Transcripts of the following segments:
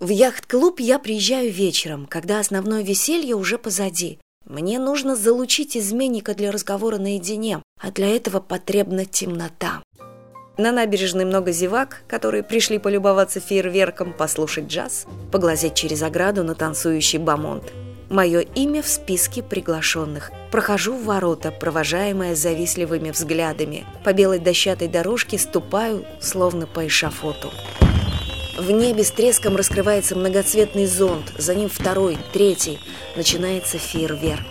В яхт-клуб я приезжаю вечером, когда основное веселье уже позади. Мне нужно залучить изменника для разговора наедине, а для этого потребна темнота. На набережной много зевак, которые пришли полюбоваться фейерверком, послушать джаз, поглазеть через ограду на танцующий бамонт. Мое имя в списке приглашенных. Прохожу в ворота, провожаемая завистливыми взглядами. По белой дощатой дорожке ступаю, словно по эшафоту. В небе с треском раскрывается многоцветный зонт, за ним второй, третий. Начинается фейерверк.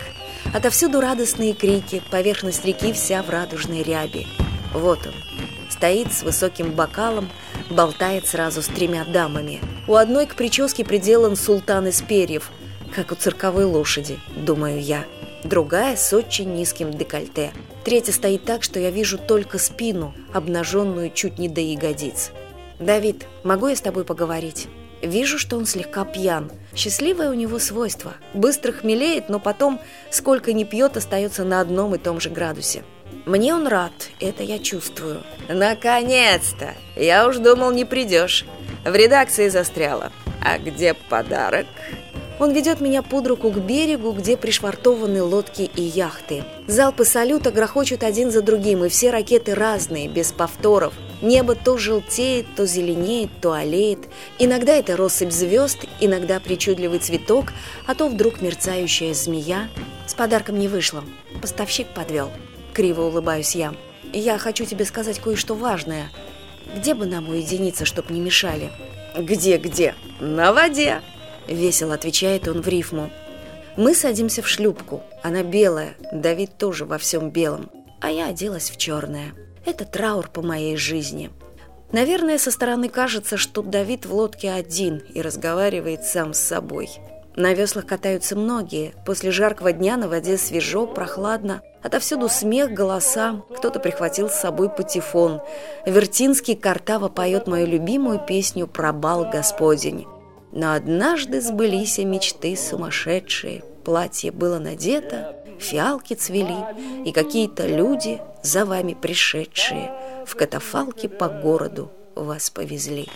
Отовсюду радостные крики, поверхность реки вся в радужной ряби. Вот он, стоит с высоким бокалом, болтает сразу с тремя дамами. У одной к прическе приделан султан из перьев, как у цирковой лошади, думаю я. Другая с очень низким декольте. Третья стоит так, что я вижу только спину, обнаженную чуть не до ягодиц. «Давид, могу я с тобой поговорить?» Вижу, что он слегка пьян. Счастливое у него свойство. Быстро хмелеет, но потом, сколько ни пьет, остается на одном и том же градусе. Мне он рад, это я чувствую. Наконец-то! Я уж думал, не придешь. В редакции застряла. А где подарок? Он ведет меня под руку к берегу, где пришвартованы лодки и яхты. Залпы салюта грохочут один за другим, и все ракеты разные, без повторов. Небо то желтеет, то зеленеет, то олеет. Иногда это россыпь звезд, иногда причудливый цветок, а то вдруг мерцающая змея. С подарком не вышло. Поставщик подвел. Криво улыбаюсь я. Я хочу тебе сказать кое-что важное. Где бы нам уединиться, чтоб не мешали? Где-где? На воде. Весело отвечает он в рифму. Мы садимся в шлюпку. Она белая, Давид тоже во всем белом. А я оделась в черное. Это траур по моей жизни. Наверное, со стороны кажется, что Давид в лодке один и разговаривает сам с собой. На веслах катаются многие. После жаркого дня на воде свежо, прохладно. Отовсюду смех, голоса. Кто-то прихватил с собой патефон. Вертинский Картава поет мою любимую песню про бал Господень. Но однажды сбылись мечты сумасшедшие. Платье было надето, фиалки цвели, и какие-то люди, за вами пришедшие, в катафалке по городу вас повезли.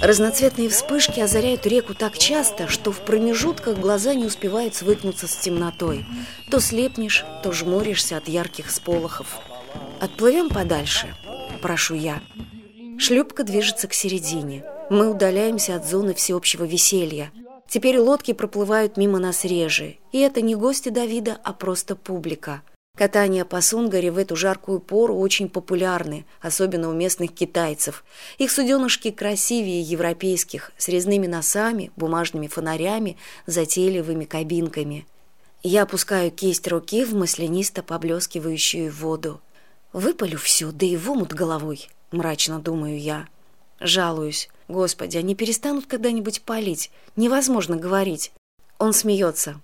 Разноцветные вспышки озаряют реку так часто, что в промежутках глаза не успевают свыкнуться с темнотой. То слепнешь, то жмуришься от ярких сполохов. «Отплывем подальше», – прошу я. Шлюпка движется к середине – мы удаляемся от зоны всеобщего веселья. Теперь лодки проплывают мимо нас реже. И это не гости Давида, а просто публика. Катание по Сунгаре в эту жаркую пору очень популярны, особенно у местных китайцев. Их суденышки красивее европейских, с резными носами, бумажными фонарями, затейливыми кабинками. Я опускаю кисть руки в маслянисто поблескивающую воду. Выпалю всю, да и в омут головой, мрачно думаю я. Жалуюсь. Господи, они перестанут когда-нибудь палить. Невозможно говорить. Он смеется.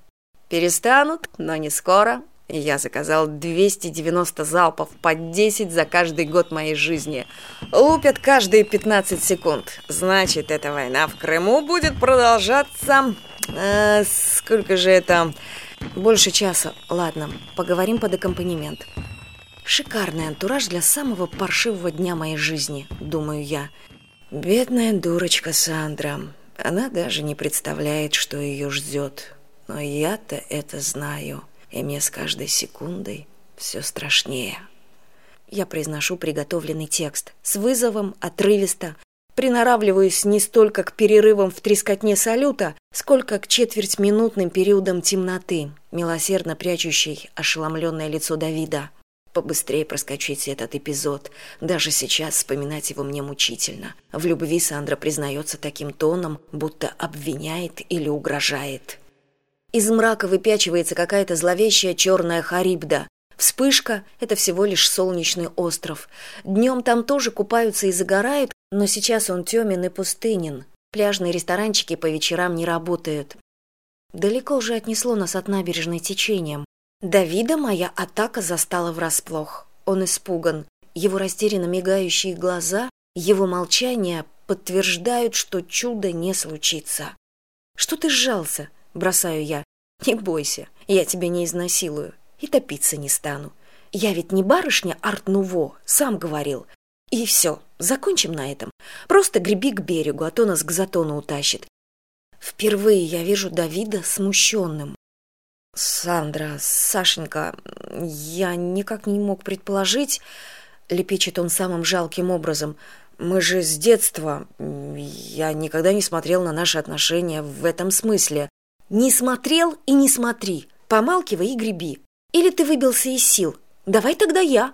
Перестанут, но не скоро. Я заказал 290 залпов по 10 за каждый год моей жизни. Лупят каждые 15 секунд. Значит, эта война в Крыму будет продолжаться... Э, сколько же это... Больше часа. Ладно, поговорим под аккомпанемент. Шикарный антураж для самого паршивого дня моей жизни, думаю я. Бедная дурочка Сандра. Она даже не представляет, что ее ждет. Но я-то это знаю, и мне с каждой секундой все страшнее. Я произношу приготовленный текст с вызовом, отрывисто, приноравливаюсь не столько к перерывам в трескотне салюта, сколько к четвертьминутным периодам темноты, милосердно прячущей ошеломленное лицо Давида побыстрее проскочить этот эпизод. Даже сейчас вспоминать его мне мучительно. В любви Сандра признается таким тоном, будто обвиняет или угрожает. Из мрака выпячивается какая-то зловещая черная харибда. Вспышка — это всего лишь солнечный остров. Днем там тоже купаются и загорают, но сейчас он темен и пустынен. Пляжные ресторанчики по вечерам не работают. Далеко уже отнесло нас от набережной течением. Давида моя атака застала врасплох. Он испуган. Его растерянно мигающие глаза, его молчание подтверждают, что чудо не случится. «Что ты сжался?» – бросаю я. «Не бойся, я тебя не изнасилую и топиться не стану. Я ведь не барышня Арт-Нуво, сам говорил. И все, закончим на этом. Просто греби к берегу, а то нас к затону утащит. Впервые я вижу Давида смущенным. «Сандра, Сашенька, я никак не мог предположить...» — лепечет он самым жалким образом. «Мы же с детства... Я никогда не смотрел на наши отношения в этом смысле». «Не смотрел и не смотри. Помалкивай и греби. Или ты выбился из сил. Давай тогда я».